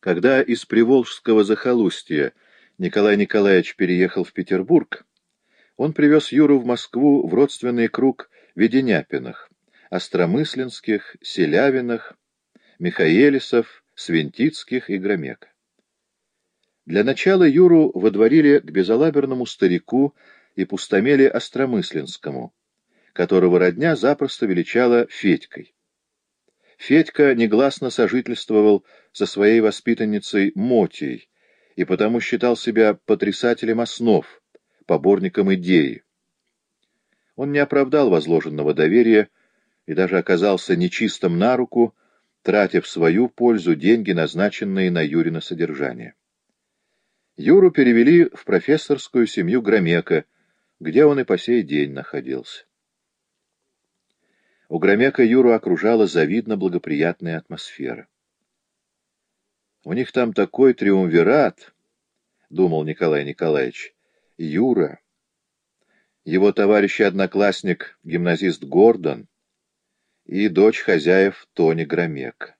Когда из Приволжского захолустья Николай Николаевич переехал в Петербург, он привез Юру в Москву в родственный круг Веденяпиных, Остромысленских, Селявиных, Михаэлисов, Свинтицких и Громека. Для начала Юру водворили к безалаберному старику и пустомеле Остромысленскому, которого родня запросто величала Федькой. Федька негласно сожительствовал со своей воспитанницей Мотией и потому считал себя потрясателем основ, поборником идеи. Он не оправдал возложенного доверия и даже оказался нечистым на руку, тратя в свою пользу деньги, назначенные на Юрина содержание. Юру перевели в профессорскую семью Громека, где он и по сей день находился. У Громека Юру окружала завидно благоприятная атмосфера. «У них там такой триумвират», — думал Николай Николаевич, — «Юра, его товарищ и одноклассник, гимназист Гордон и дочь хозяев Тони Громека.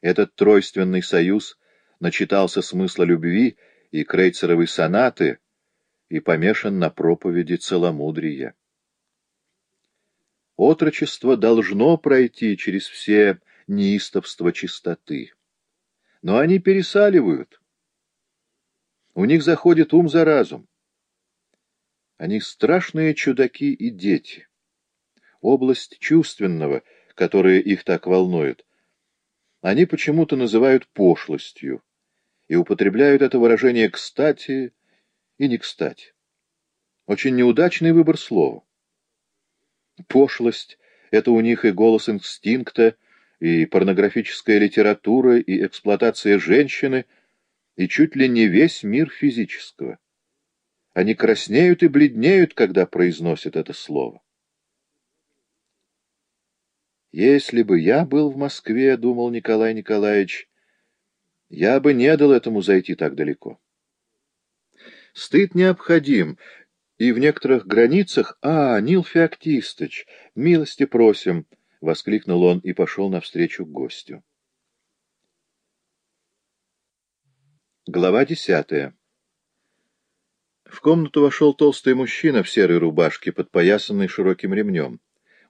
Этот тройственный союз начитался смысла любви и крейцеровой сонаты и помешан на проповеди целомудрия. Отрочество должно пройти через все неистовства чистоты. Но они пересаливают. У них заходит ум за разум. Они страшные чудаки и дети. Область чувственного, которая их так волнует, они почему-то называют пошлостью и употребляют это выражение «кстати» и «не кстати». Очень неудачный выбор слова. Пошлость — это у них и голос инстинкта, и порнографическая литература, и эксплуатация женщины, и чуть ли не весь мир физического. Они краснеют и бледнеют, когда произносят это слово. «Если бы я был в Москве, — думал Николай Николаевич, — я бы не дал этому зайти так далеко. Стыд необходим, и в некоторых границах... А, Нил Феоктистыч, милости просим! — воскликнул он и пошел навстречу гостю. Глава десятая В комнату вошел толстый мужчина в серой рубашке, подпоясанной широким ремнем.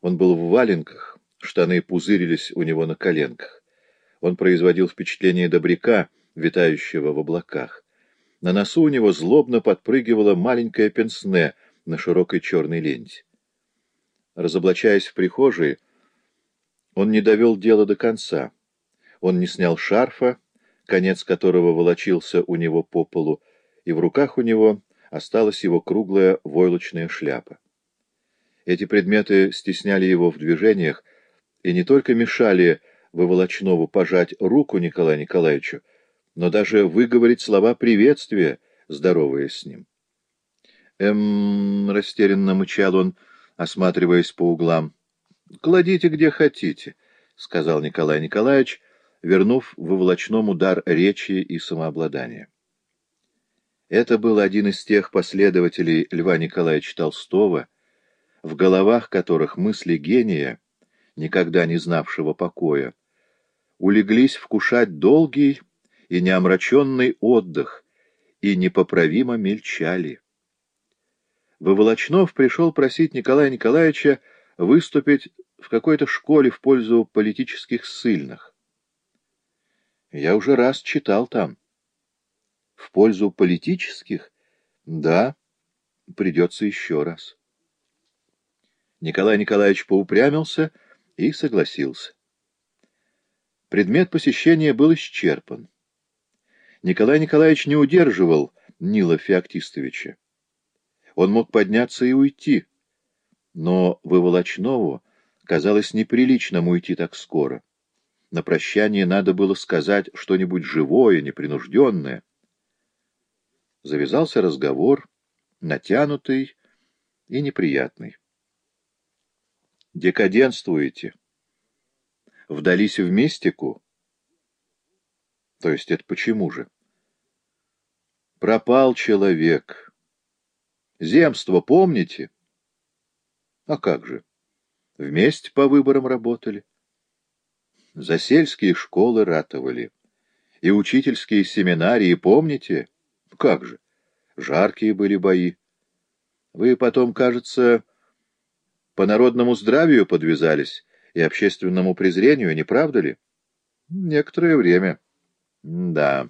Он был в валенках, штаны пузырились у него на коленках. Он производил впечатление добряка, витающего в облаках. На носу у него злобно подпрыгивала маленькая пенсне на широкой черной ленте. Разоблачаясь в прихожей, он не довел дело до конца. Он не снял шарфа, конец которого волочился у него по полу, и в руках у него осталась его круглая войлочная шляпа. Эти предметы стесняли его в движениях и не только мешали Выволочнову пожать руку Николаю Николаевичу, но даже выговорить слова приветствия, здороваясь с ним. «Эм...» — растерянно мычал он, осматриваясь по углам. «Кладите где хотите», — сказал Николай Николаевич, вернув выволочному дар речи и самообладания. Это был один из тех последователей Льва Николаевича Толстого, в головах которых мысли гения, никогда не знавшего покоя, улеглись вкушать долгий и неомраченный отдых и непоправимо мельчали. Выволочнов пришел просить Николая Николаевича выступить в какой-то школе в пользу политических ссыльных. Я уже раз читал там. В пользу политических? Да, придется еще раз. Николай Николаевич поупрямился и согласился. Предмет посещения был исчерпан. Николай Николаевич не удерживал Нила Феоктистовича. Он мог подняться и уйти, но Выволочнову казалось неприличным уйти так скоро. На прощание надо было сказать что-нибудь живое, непринужденное. Завязался разговор, натянутый и неприятный. «Декаденствуете? Вдались в мистику?» То есть это почему же? Пропал человек. Земство помните? А как же? Вместе по выборам работали. За сельские школы ратовали. И учительские семинарии, помните? Как же? Жаркие были бои. Вы потом, кажется, по народному здравию подвязались и общественному презрению, не правда ли? Некоторое время. да.